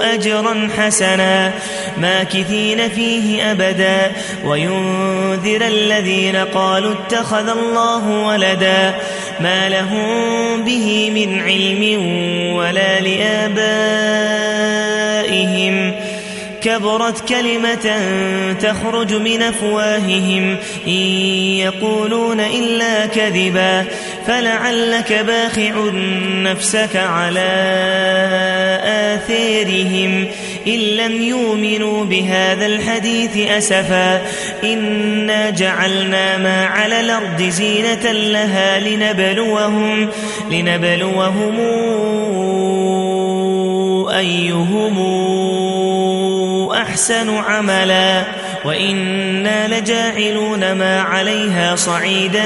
أجرا حسنا. ماكثين فيه أبدا. وينذر الذين قالوا اتخذ الله ولدا. ما لهم به من علم ولا لآبائهم. كبرت كلمة تخرج من أفواههم. إن يقولون إلا كذبا. فلعلك باخع نفسك على آثارهم إن لم يؤمنوا بهذا الحديث أسفا. إنا جعلنا ما على الأرض زينة لها لنبلوهم, لنبلوهم أيهم أحسن عملا. وإنا لجاعلون ما عليها صعيدا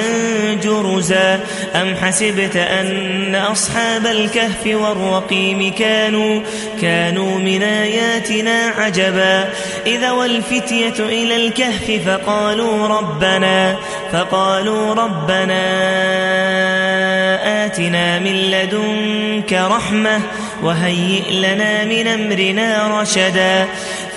جرزا. أم حسبت أن أصحاب الكهف والرقيم كانوا كانوا من آياتنا عجبا. إذا والفتية إلى الكهف فقالوا ربنا فقالوا ربنا آتنا من لدنك رحمة وهيئ لنا من أمرنا رشدا.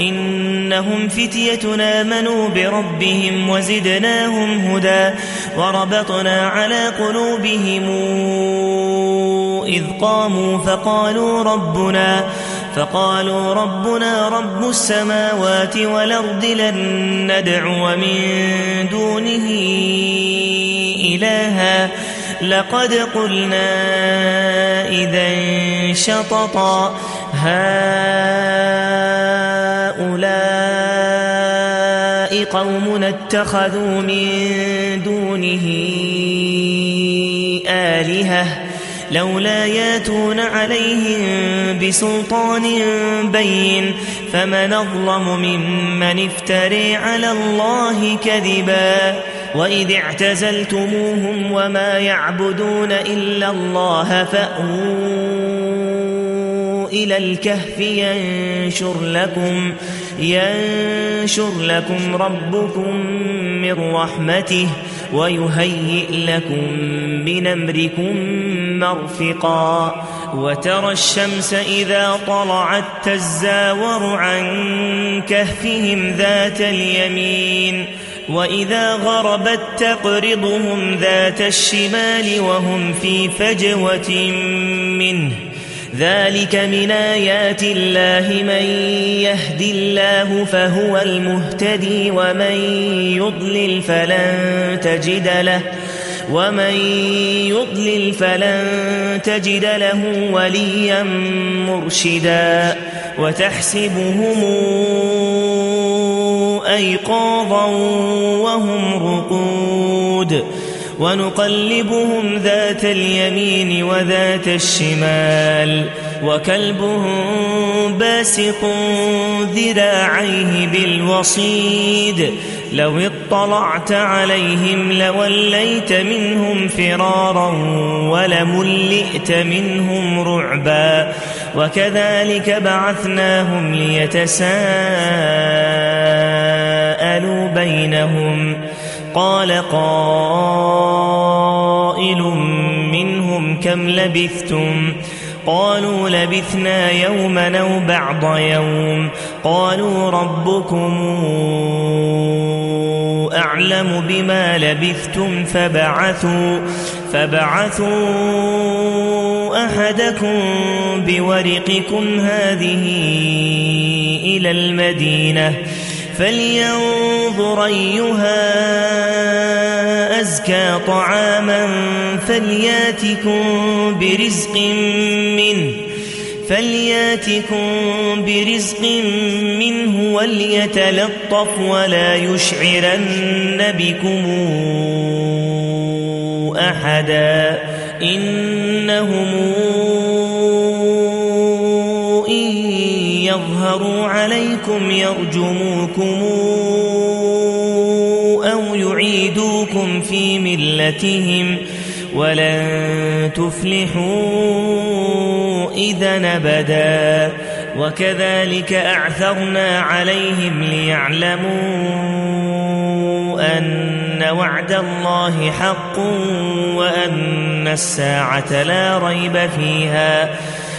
إنهم فتيتنا منوا بربهم وزدناهم هدى وربطنا على قلوبهم إذ قاموا فقالوا ربنا فقالوا ربنا رب السماوات والأرض لن ندعو من دونه إلها. لقد قلنا إذا شططا هؤلاء قوم اتخذوا من دونه آلهة لولا ياتون عليهم بسلطان بين فمن أظلم ممن افتري على الله كذبا. وإذ اعتزلتموهم وما يعبدون إلا الله فأووا إلى الكهف ينشر لكم ينشر لكم ربكم من رحمته ويهيئ لكم من أمركم مرفقا. وترى الشمس إذا طلعت تزاور عن كهفهم ذات اليمين وإذا غربت تقرضهم ذات الشمال وهم في فجوة منه. ذلك من آيات الله من يهد الله فهو المهتدي ومن يضلل فلن تجد له ومن يضلل فلن تجد له وليا مرشدا وتحسبهم أيقاظا وهم رقود ونقلبهم ذات اليمين وذات الشمال وكلبهم باسق ذراعيه بالوصيد لو اطلعت عليهم لوليت منهم فرارا ولملئت منهم رعبا وكذلك بعثناهم ليتساءلوا بينهم قال قائل منهم كم لبثتم قالوا لبثنا يوما أو بعض يوم قالوا ربكم أعلم بما لبثتم فبعثوا فبعثوا أحدكم بورقكم هذه إلى المدينة فلينظر أيها أزكى طعاما فلياتكم برزق منه فلياتكم برزق منه وليتلطف ولا يشعرن بكم أحدا إنهم يظهروا عليكم يرجموكم أو يعيدوكم في ملتهم ولن تفلحوا إذا نبدا. وكذلك أعثرنا عليهم ليعلموا أن وعد الله حق وأن الساعة لا ريب فيها.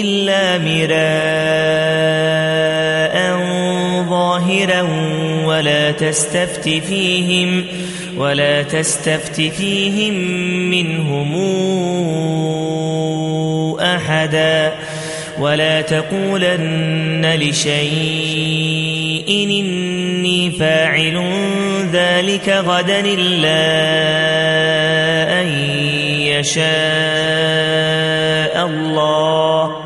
إلا مراء ظاهرا ولا تستفت فيهم ولا تستفت فيهم منهم أحدا ولا تقولن لشيء إني فاعل ذلك غدا إلا أن يشاء الله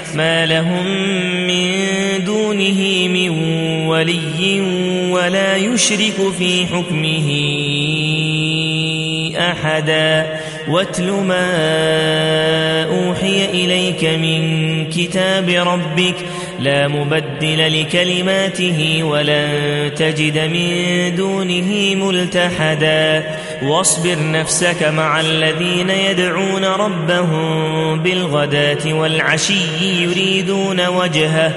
ما لهم من دونه من ولي ولا يشرك في حكمه أحدا. واتل ما أوحي إليك من كتاب ربك. لا مبدل لكلماته ولن تجد من دونه ملتحدا. واصبر نفسك مع الذين يدعون ربهم بالغداة والعشي يريدون وجهه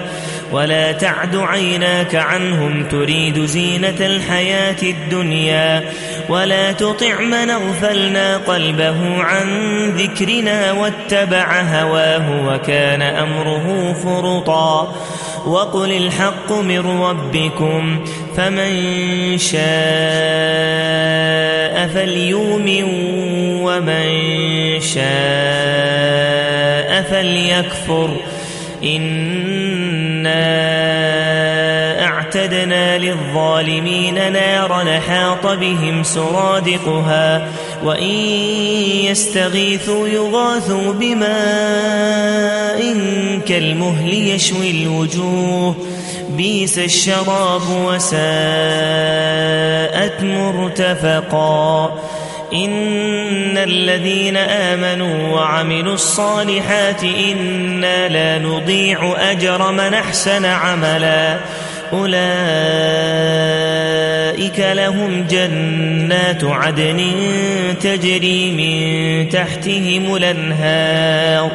ولا تعد عيناك عنهم تريد زينة الحياة الدنيا ولا تطع من أغفلنا قلبه عن ذكرنا واتبع هواه وكان أمره فرطا. وقل الحق من ربكم فمن شاء فليؤمن ومن شاء فليكفر إنا أعتدنا للظالمين نارا حاط بهم سرادقها وإن يستغيثوا يغاثوا بماء كالمهل يشوي الوجوه. بيس الشراب وساءت مرتفقا. إن الذين آمنوا وعملوا الصالحات إنا لا نضيع أجر من أحسن عملا. أولئك لهم جنات عدن تجري من تحتهم الأنهار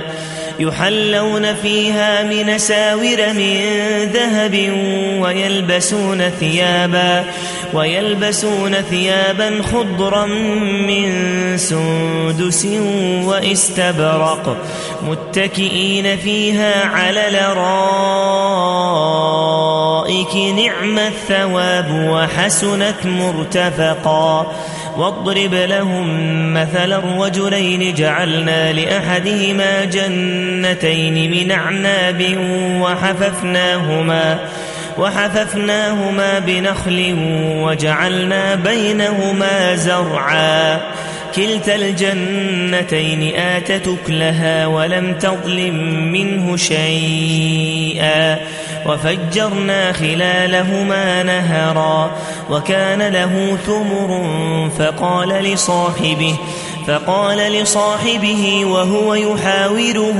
يحلون فيها من ساور من ذهب ويلبسون ثيابا ويلبسون ثيابا خضرا من سندس واستبرق متكئين فيها على لرائك نعم الثواب وحسنت مرتفقا. واضرب لهم مثلا الرجلين جعلنا لأحدهما جنتين من أعناب وحففناهما وحففناهما بنخل وجعلنا بينهما زرعا. كلتا الجنتين آتت أكلها ولم تظلم منه شيئا. وفجرنا خلالهما نهرا. وكان له ثمر فقال لصاحبه فقال لصاحبه وهو يحاوره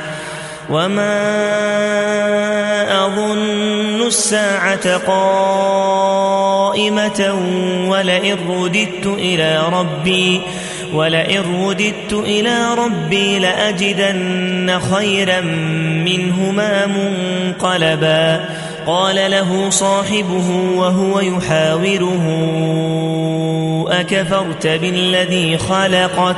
وما أظن الساعة قائمة ولئن رددت إلى ربي ولئن رددت إلى ربي لأجدن خيرا منهما منقلبا قال له صاحبه وهو يحاوره أكفرت بالذي خلقك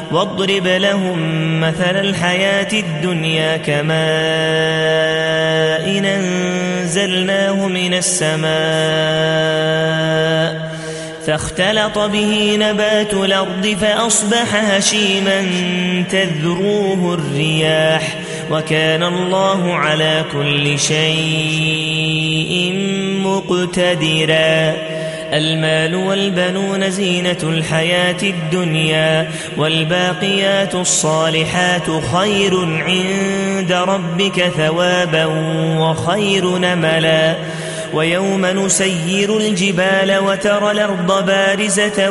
واضرب لهم مثل الحياة الدنيا كماء إن أنزلناه من السماء. فاختلط به نبات الأرض فأصبح هشيما تذروه الرياح. وكان الله على كل شيء مقتدرا. المال والبنون زينة الحياة الدنيا والباقيات الصالحات خير عند ربك ثوابا وخير نملا. ويوم نسير الجبال وترى الأرض بارزة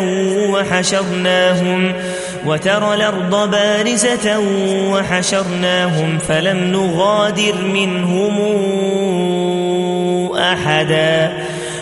وحشرناهم وترى الأرض بارزة وحشرناهم فلم نغادر منهم أحدا.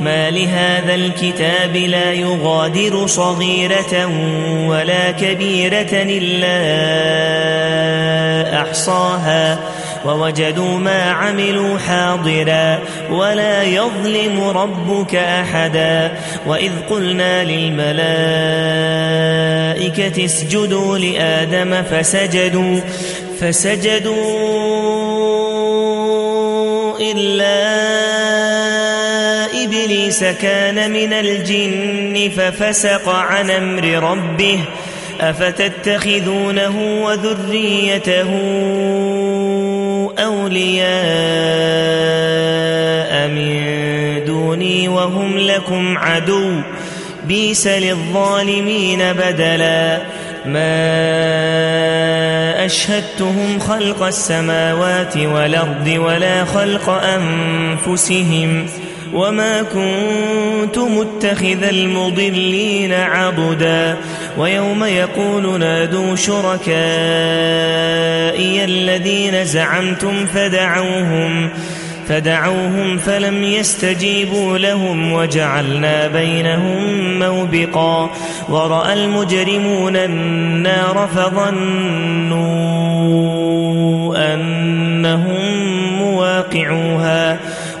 ما لهذا الكتاب لا يغادر صغيرة ولا كبيرة إلا أحصاها. ووجدوا ما عملوا حاضرا ولا يظلم ربك أحدا. وإذ قلنا للملائكة اسجدوا لآدم فسجدوا فسجدوا إلا إبليس كان من الجن ففسق عن أمر ربه أفتتخذونه وذريته أولياء من دوني وهم لكم عدو بيس للظالمين بدلا. ما أشهدتهم خلق السماوات والأرض ولا خلق أنفسهم. وما كنت متخذ المضلين عبدا ويوم يقول نادوا شركائي الذين زعمتم فدعوهم فدعوهم فلم يستجيبوا لهم وجعلنا بينهم موبقا ورأى المجرمون النار فظنوا أنهم مواقعوها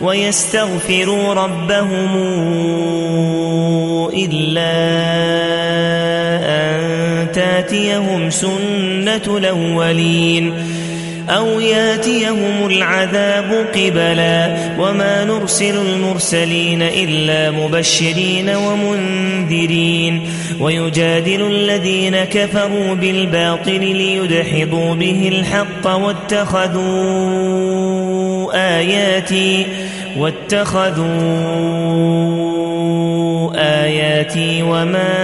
ويستغفروا ربهم إلا أن تاتيهم سنة الأولين أو ياتيهم العذاب قبلا وما نرسل المرسلين إلا مبشرين ومنذرين ويجادل الذين كفروا بالباطل ليدحضوا به الحق واتخذوا آياتي واتخذوا آياتي وما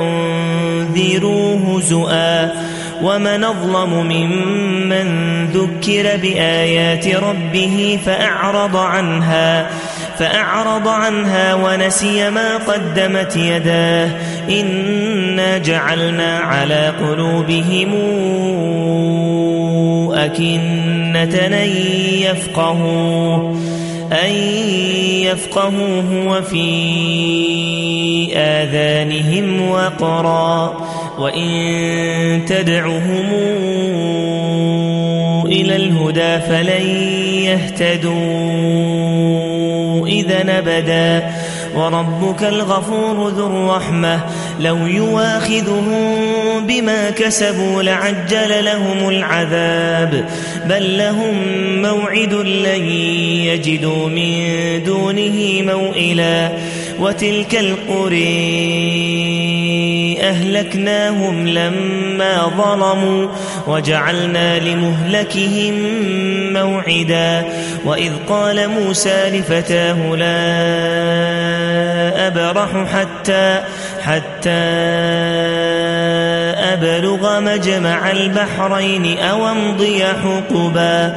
أنذروا هزؤا ومن أظلم ممن ذكر بآيات ربه فأعرض عنها فأعرض عنها ونسي ما قدمت يداه إنا جعلنا على قلوبهم أكنة أن يفقهوه أن يفقهوه وفي آذانهم وقرا وإن تدعهم إلى الهدى فلن يهتدوا. إذا نبدا وربك الغفور ذو الرحمة. لو يواخذهم بما كسبوا لعجل لهم العذاب. بل لهم موعد لن يجدوا من دونه موئلا. وتلك القري أهلكناهم لما ظلموا وجعلنا لمهلكهم موعدا. وإذ قال موسى لفتاه لا أبرح حتى حتى أبلغ مجمع البحرين أو أمضي حقبا.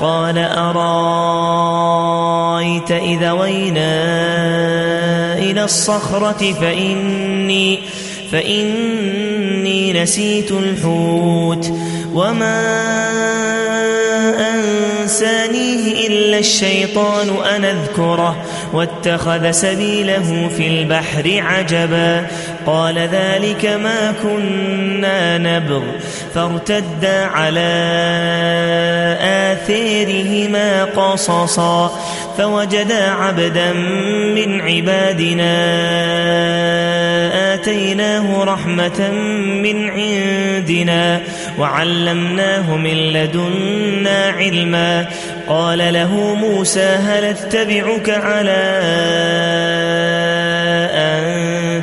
قال أرأيت إذا وينا إلى الصخرة فإني, فإني نسيت الحوت وما أنسانيه إلا الشيطان أن أذكره واتخذ سبيله في البحر عجبا قال ذلك ما كنا نبغ. فارتدا على آثيرهما قصصا. فوجدا عبدا من عبادنا آتيناه رحمة من عندنا وعلمناه من لدنا علما. قال له موسى هل أتبعك على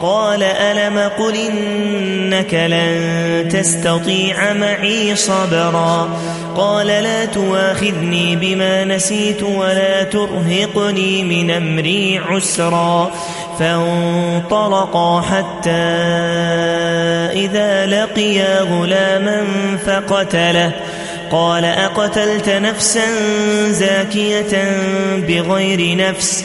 قال ألم قل إنك لن تستطيع معي صبرا قال لا تواخذني بما نسيت ولا ترهقني من أمري عسرا فانطلقا حتى إذا لقيا غلاما فقتله قال أقتلت نفسا زاكية بغير نفس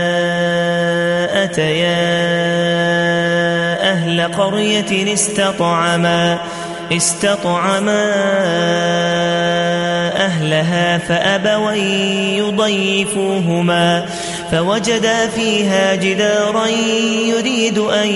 أتيا أهل قرية استطعما استطعما أهلها فأبوا يضيفوهما فوجدا فيها جدارا يريد أن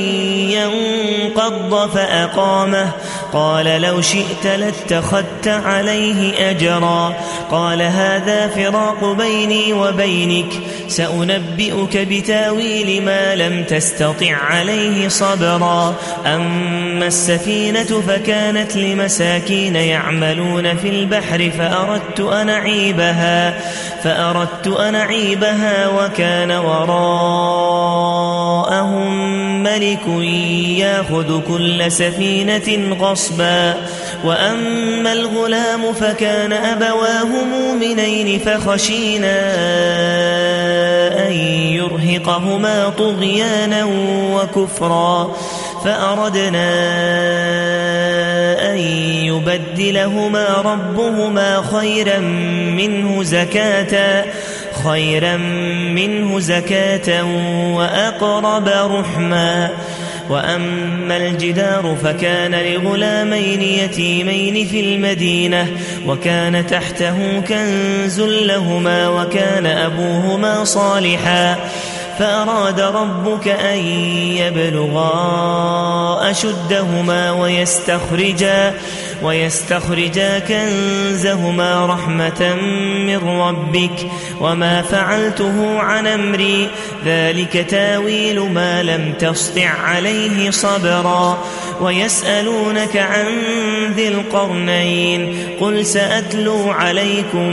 ينقض فأقامه قال لو شئت لاتخذت عليه أجرا. قال هذا فراق بيني وبينك سأنبئك بتأويل ما لم تستطع عليه صبرا. أما السفينة فكانت لمساكين يعملون في البحر فأردت أن أعيبها. فأردت أن أعيبها وكان وراءهم ملك ياخذ كل سفينة غصبا وأما الغلام فكان أبواه مؤمنين فخشينا أن يرهقهما طغيانا وكفرا فأردنا أن يبدلهما ربهما خيرا منه زكاة خيرا منه زكاة وأقرب رحما. وأما الجدار فكان لغلامين يتيمين في المدينة وكان تحته كنز لهما وكان أبوهما صالحا. فأراد ربك أن يبلغا أشدهما ويستخرجا ويستخرجا كنزهما رحمة من ربك وما فعلته عن أمري ذلك تاويل ما لم تسطع عليه صبرا ويسألونك عن ذي القرنين قل سأتلو عليكم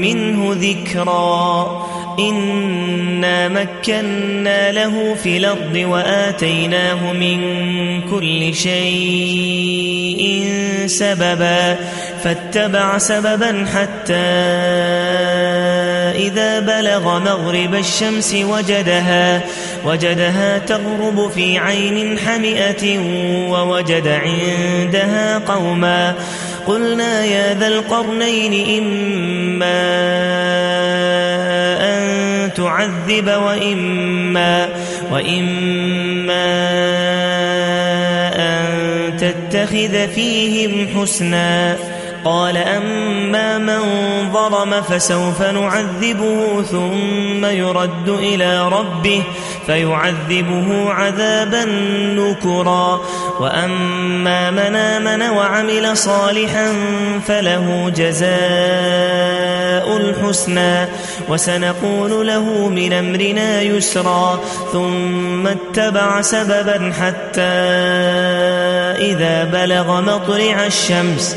منه ذكرا إنا مكنا له في الأرض وآتيناه من كل شيء سببا فاتبع سببا حتى إذا بلغ مغرب الشمس وجدها وجدها تغرب في عين حمئة ووجد عندها قوما. قلنا يا ذا القرنين إما تعذب وإما, وإما أن تتخذ فيهم حسنا. قال أما من ظلم فسوف نعذبه ثم يرد إلى ربه فيعذبه عذابا نكرا. وأما من آمن وعمل صالحا فله جزاء الحسنى. وسنقول له من أمرنا يسرا. ثم اتبع سببا حتى إذا بلغ مطلع الشمس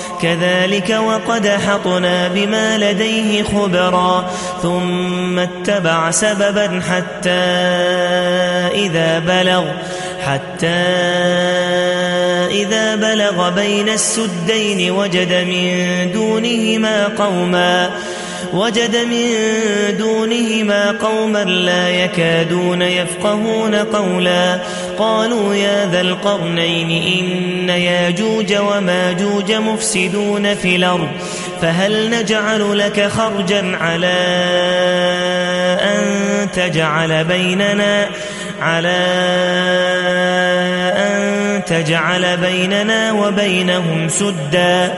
كذلك وقد حطنا بما لديه خبرا ثم اتبع سببا حتى إذا بلغ حتى إذا بلغ بين السدين وجد من دونهما قوما. وجد من دونهما قوما لا يكادون يفقهون قولا. قالوا يا ذا القرنين إن ياجوج وماجوج مفسدون في الأرض فهل نجعل لك خرجا على أن تجعل بيننا على أن تجعل بيننا وبينهم سدا؟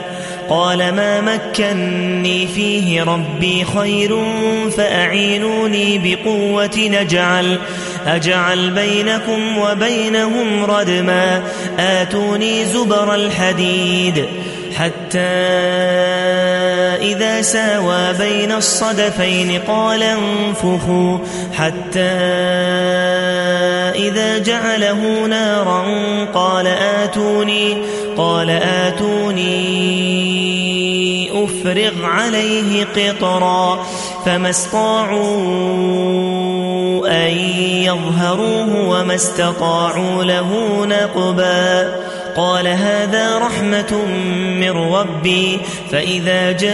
قال ما مكني فيه ربي خير فأعينوني بقوة نجعل أجعل بينكم وبينهم ردما آتوني زبر الحديد. حتى إذا ساوى بين الصدفين قال انفخوا حتى إذا جعله نارا قال آتوني قال آتوني أفرغ عليه قطرا فما استطاعوا أن يظهروه وما استطاعوا له نقبا قال هذا رحمة من ربي فإذا جاء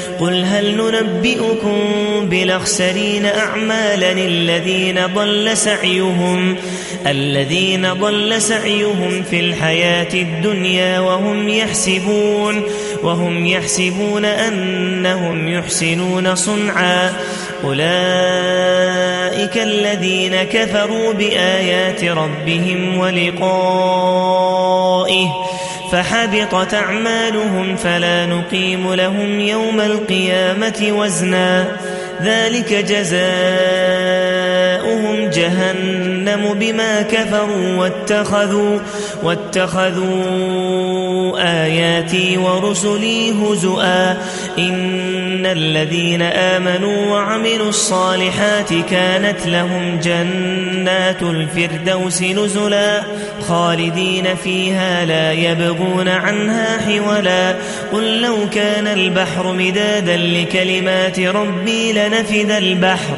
قل هل ننبئكم بالأخسرين اعمالا الذين ضل سعيهم؟ الذين ضل سعيهم في الحياة الدنيا وهم يحسبون وهم يحسبون أنهم يحسنون صنعا. أولئك الذين كفروا بآيات ربهم ولقائه فحبطت أعمالهم فلا نقيم لهم يوم القيامة وزنا. ذلك جزاؤهم جهنم بما كفروا واتخذوا واتخذوا آياتي ورسلي هزؤا إن الذين آمنوا وعملوا الصالحات كانت لهم جنات الفردوس نزلا خالدين فيها لا يبغون عنها حولا قل لو كان البحر مدادا لكلمات ربي لنفد البحر